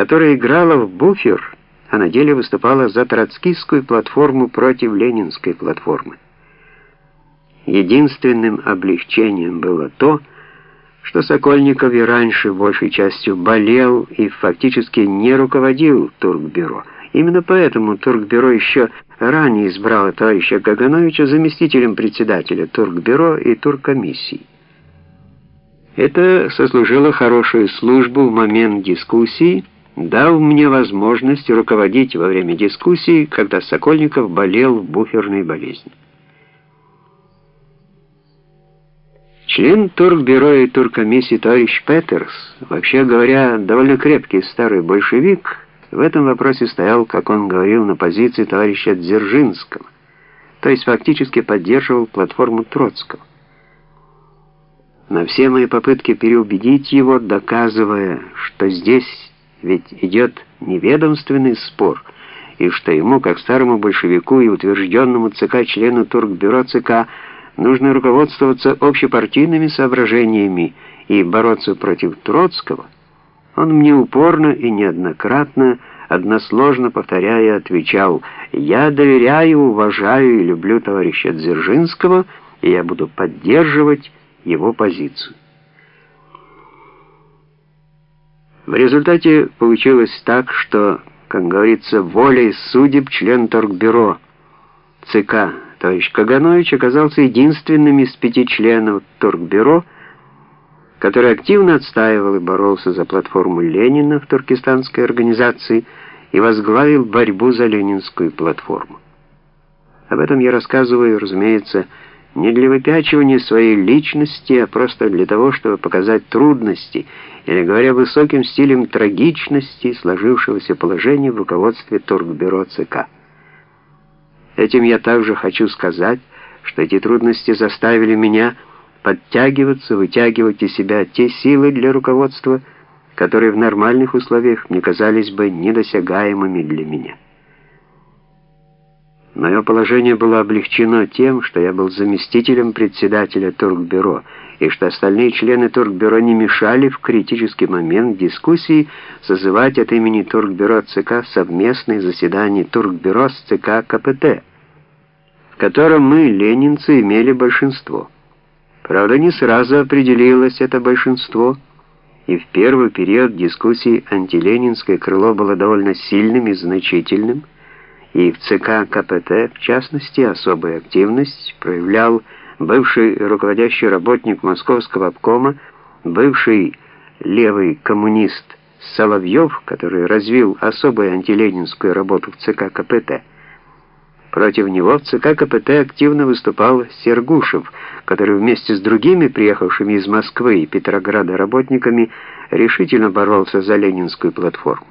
которая играла в буфер, а на деле выступала за троцкистскую платформу против ленинской платформы. Единственным облегчением было то, что Сокольников и раньше большей частью болел и фактически не руководил Туркбюро. Именно поэтому Туркбюро еще ранее избрало товарища Кагановича заместителем председателя Туркбюро и Туркомиссии. Это сослужило хорошую службу в момент дискуссии, дав мне возможность руководить во время дискуссии, когда Сокольников болел буферной болезни. Член Туркбюро и Туркомиссии товарищ Петерс, вообще говоря, довольно крепкий старый большевик, в этом вопросе стоял, как он говорил, на позиции товарища Дзержинского, то есть фактически поддерживал платформу Троцкого. На все мои попытки переубедить его, доказывая, что здесь ведь идет неведомственный спор, и что ему, как старому большевику и утвержденному ЦК члену Туркбюро ЦК, нужно руководствоваться общепартийными соображениями и бороться против Троцкого, он мне упорно и неоднократно, односложно повторяя, отвечал «Я доверяю, уважаю и люблю товарища Дзержинского, и я буду поддерживать его позицию». В результате получилось так, что, как говорится, волей судеб член Торгбюро ЦК Товарищ Каганович оказался единственным из пяти членов Торгбюро, который активно отстаивал и боролся за платформу Ленина в туркестанской организации и возглавил борьбу за ленинскую платформу. Об этом я рассказываю, разумеется, не для выпячивания своей личности, а просто для того, чтобы показать трудности, или, говоря высоким стилем трагичности сложившегося положения в руководстве Торгбюро ЦК. Этим я также хочу сказать, что эти трудности заставили меня подтягиваться, вытягивать из себя те силы для руководства, которые в нормальных условиях мне казались бы недосягаемыми для меня. Мое положение было облегчено тем, что я был заместителем председателя Туркбюро, и что остальные члены Туркбюро не мешали в критический момент дискуссии созывать от имени Туркбюро ЦК совместные заседания Туркбюро с ЦК КПТ котором мы, ленинцы, имели большинство. Правда, не сразу определилось это большинство, и в первый период дискуссий антиленинское крыло было довольно сильным и значительным, и в ЦК КПТ, в частности, особую активность проявлял бывший руководящий работник Московского обкома, бывший левый коммунист Соловьев, который развил особую антиленинскую работу в ЦК КПТ. Против него в ЦК КПТ активно выступал Сергушев, который вместе с другими приехавшими из Москвы и Петрограда работниками решительно боролся за ленинскую платформу.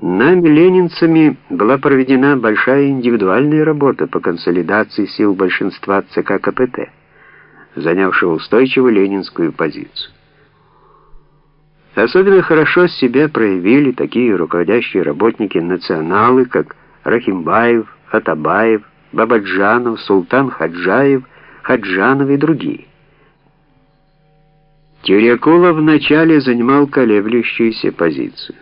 Нами, ленинцами, была проведена большая индивидуальная работа по консолидации сил большинства ЦК КПТ, занявшего устойчивую ленинскую позицию. Особенно хорошо себя проявили такие руководящие работники националы, как Рахимбаев, Атабаев, Бабаджанов, Султан Хаджаев, Хаджанов и другие. Тюрякулов вначале занимал колеблющуюся позицию.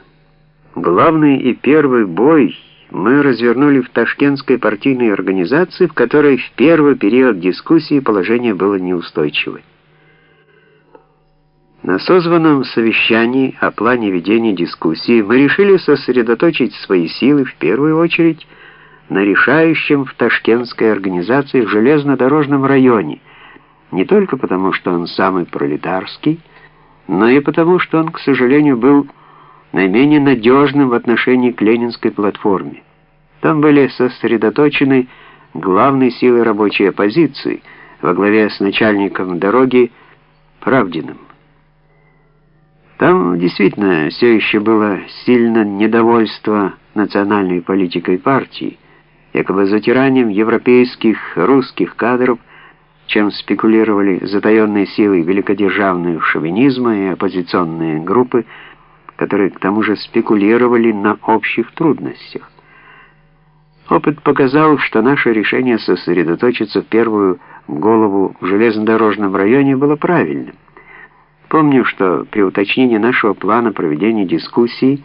Главный и первый бой мы развернули в Ташкентской партийной организации, в которой в первый период дискуссии положение было неустойчивое. На созванном совещании о плане ведения дискуссии мы решили сосредоточить свои силы в первую очередь на решающем в ташкентской организации в железнодорожном районе, не только потому, что он самый пролетарский, но и потому, что он, к сожалению, был наименее надежным в отношении к ленинской платформе. Там были сосредоточены главные силы рабочей оппозиции во главе с начальником дороги Правдиным. Там действительно все еще было сильно недовольство национальной политикой партии, якобы затиранием европейских русских кадров, чем спекулировали затаенные силы великодержавного шовинизма и оппозиционные группы, которые к тому же спекулировали на общих трудностях. Опыт показал, что наше решение сосредоточиться в первую голову в железнодорожном районе было правильным. Напомню, что при уточнении нашего плана проведения дискуссии